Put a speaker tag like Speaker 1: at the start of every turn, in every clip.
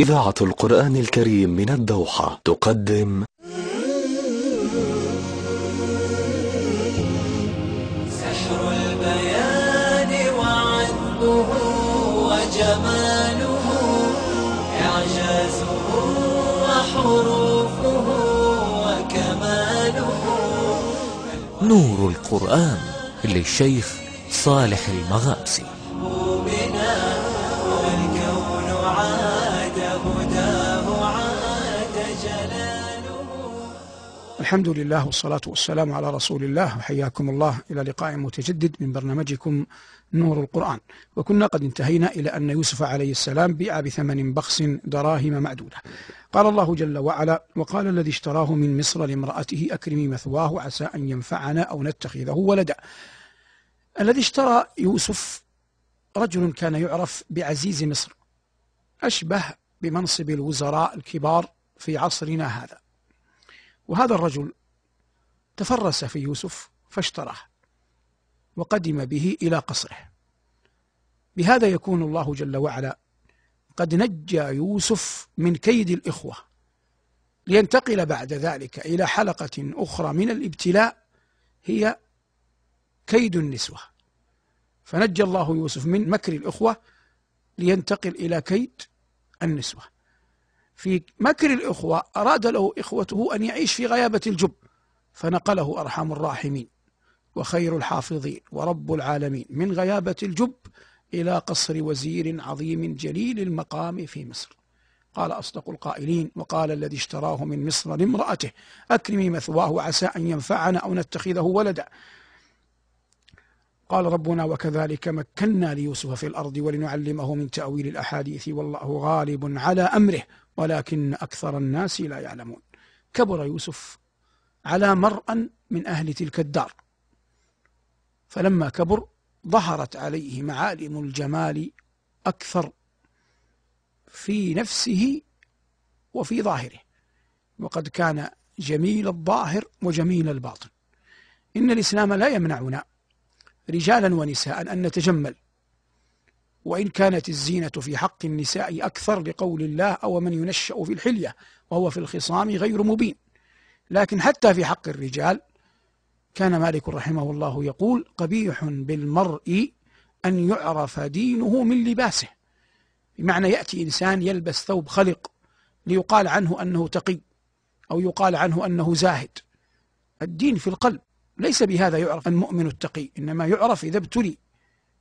Speaker 1: إذاعة القرآن الكريم من الدوحة تقدم.
Speaker 2: سحر البيان وعذبه وجماله إعجازه وحروفه وكماله.
Speaker 3: نور القرآن للشيخ صالح المغامسي
Speaker 4: الحمد لله والصلاة والسلام على رسول الله وحياكم الله إلى لقاء متجدد من برنامجكم نور القرآن. وكنا قد انتهينا إلى أن يوسف عليه السلام بيع بثمن بخس دراهم معدودة قال الله جل وعلا وقال الذي اشتراه من مصر لامرأته أكرمي مثواه عسى أن ينفعنا أو نتخذه ولدا الذي اشترى يوسف رجل كان يعرف بعزيز مصر أشبه بمنصب الوزراء الكبار في عصرنا هذا. وهذا الرجل تفرس في يوسف فاشتراه وقدم به إلى قصره. بهذا يكون الله جل وعلا قد نجى يوسف من كيد الإخوة لينتقل بعد ذلك إلى حلقة أخرى من الابتلاء هي كيد النسوة. فنجى الله يوسف من مكر الإخوة لينتقل إلى كيد النسوة. في مكر الإخوة أراد له إخوته أن يعيش في غيابة الجب فنقله أرحم الراحمين وخير الحافظين ورب العالمين من غيابة الجب إلى قصر وزير عظيم جليل المقام في مصر. قال أصدق القائلين وقال الذي اشتراه من مصر لامرأته أكرمي مثواه عسى أن ينفعنا أو نتخذه ولدا. قال ربنا وكذلك مكنا ليوسف في الأرض ولنعلمه من تأويل الأحاديث والله غالب على أمره ولكن أكثر الناس لا يعلمون. كبر يوسف على مرأى من أهل تلك الدار. فلما كبر ظهرت عليه معالم الجمال أكثر في نفسه وفي ظاهره. وقد كان جميل الظاهر وجميل الباطن. إن الإسلام لا يمنعنا رجالا ونساء أن نتجمل. وإن كانت الزينة في حق النساء أكثر لقول الله أو من ينشأ في الحلية وهو في الخصام غير مبين. لكن حتى في حق الرجال كان مالك رحمه الله يقول قبيح بالمرء أن يعرف دينه من لباسه. بمعنى يأتي إنسان يلبس ثوب خلق ليقال عنه أنه تقي أو يقال عنه أنه زاهد. الدين في القلب. ليس بهذا يعرف المؤمن التقي إنما يعرف إذا ابتلي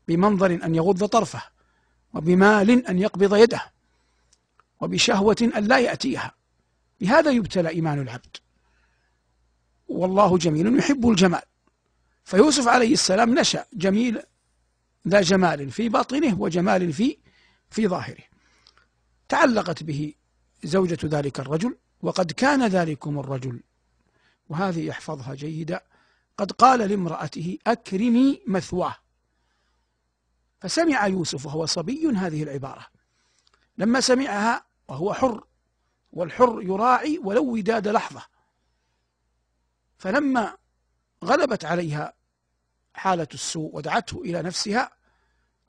Speaker 4: بمنظر أن يغض طرفه وبمال أن يقبض يده وبشهوة أن لا يأتيها. بهذا يبتلى إيمان العبد. والله جميل يحب الجمال. فيوسف عليه السلام نشأ جميل ذا جمال في باطنه وجمال في في ظاهره. تعلقت به زوجة ذلك الرجل وقد كان ذلكم الرجل. وهذه احفظها جيدا. قد قال لامرأته أكرمي مثواه. فسمع يوسف وهو صبي هذه العبارة. لما سمعها وهو حر والحر يراعي ولو وداد لحظة. فلما غلبت عليها حالة السوء ودعته إلى نفسها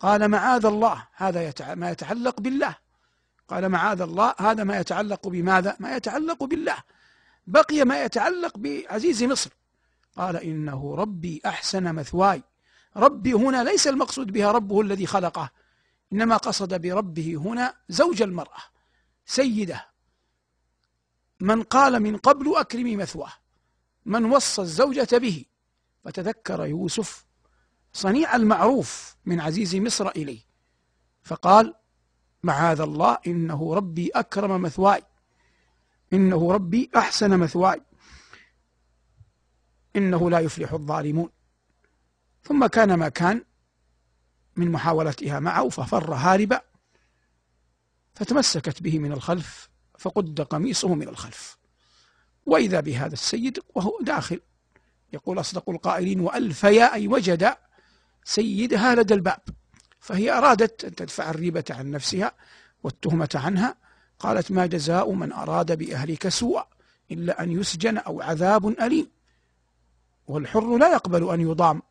Speaker 4: قال معاذ الله هذا. ما يتعلق بالله. قال معاذ الله هذا ما يتعلق بماذا؟ ما يتعلق بالله. بقي ما يتعلق بعزيز مصر. قال إنه ربي أحسن مثواي. ربي هنا ليس المقصود بها ربه الذي خلقه. إنما قصد بربه هنا زوج المرأة سيده. من قال من قبل أكرمي مثواه. من وصى الزوجة به. فتذكر يوسف صنيع المعروف من عزيز مصر إليه. فقال معاذ الله إنه ربي أكرم مثواي. إنه ربي أحسن مثواي. إنه لا يفلح الظالمون. ثم كان ما كان من محاولتها معه ففر هاربا فتمسكت به من الخلف فقد قميصه من الخلف. وإذا بهذا السيد وهو داخل يقول أصدق القائلين وألفيا أي وجد سيدها لدى الباب. فهي أرادت أن تدفع الريبة عن نفسها والتهمة عنها قالت ما جزاء من أراد بأهلك سوءا إلا أن يسجن أو عذاب أليم. والحر لا يقبل أن يضام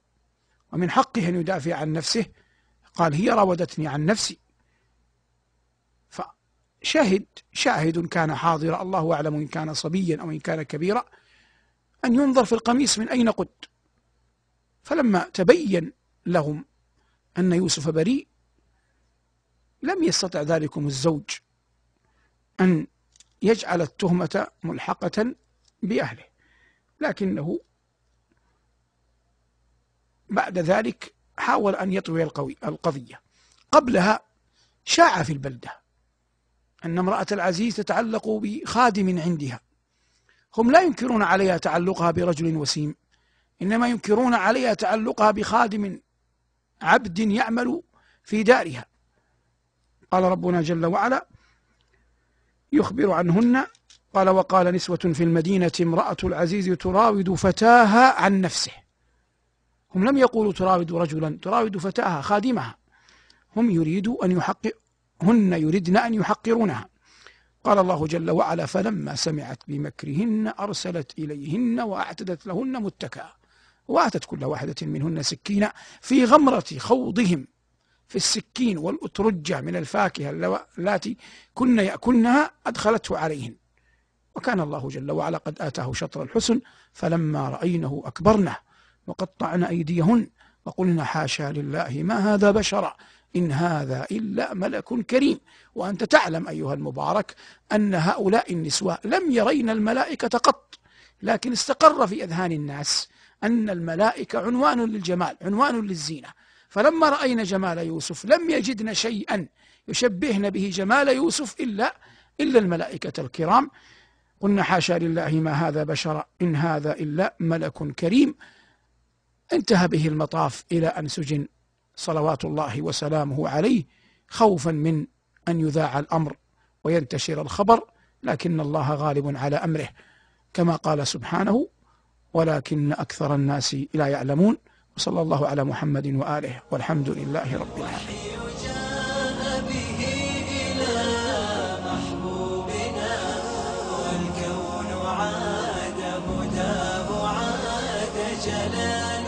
Speaker 4: ومن حقه أن يدافع عن نفسه. قال هي راودتني عن نفسي. شهد شاهد كان حاضرا الله أعلم إن كان صبيا أو إن كان كبيرا أن ينظر في القميص من أين قد. فلما تبين لهم أن يوسف بريء لم يستطع ذلكم الزوج أن يجعل التهمة ملحقة بأهله. لكنه بعد ذلك حاول أن يطوي القوي القضية. قبلها شاع في البلدة. أن امرأة العزيز تتعلق بخادم عندها. هم لا ينكرون عليها تعلقها برجل وسيم إنما ينكرون عليها تعلقها بخادم عبد يعمل في دارها. قال ربنا جل وعلا يخبر عنهن. قال وقال نسوة في المدينة امرأة العزيز تراود فتاها عن نفسه. هم لم يقولوا تراود رجلا تراود فتاها خادمها. هم يريدوا أن يحقق هن يردن أن يحقرونها. قال الله جل وعلا فلما سمعت بمكرهن أرسلت إليهن وأعتدت لهن متكأ وآتت كل واحدة منهن سكينا في غمرة خوضهم. في السكين والأترجة من الفاكهة التي كن يأكلنها أدخلته عليهن. وكان الله جل وعلا قد آتاه شطر الحسن فلما رأينه أكبرنه. وقطعن أيديهن وقلنا حاشا لله ما هذا بشرا إن هذا إلا ملك كريم وأنت تعلم أيها المبارك أن هؤلاء النسوة لم يرين الملائكة قط لكن استقر في أذهان الناس أن الملائكة عنوان للجمال عنوان للزينة. فلما رأينا جمال يوسف لم يجدن شيئا يشبهن به جمال يوسف إلا إلا الملائكة الكرام. قلنا حاشا لله ما هذا بشر إن هذا إلا ملك كريم. انتهى به المطاف إلى أن سجن صلوات الله وسلامه عليه خوفا من أن يذاع الأمر وينتشر الخبر لكن الله غالب على أمره. كما قال سبحانه ولكن أكثر الناس لا يعلمون. وصلى الله على محمد وآله والحمد لله رب العالمين.
Speaker 2: جاء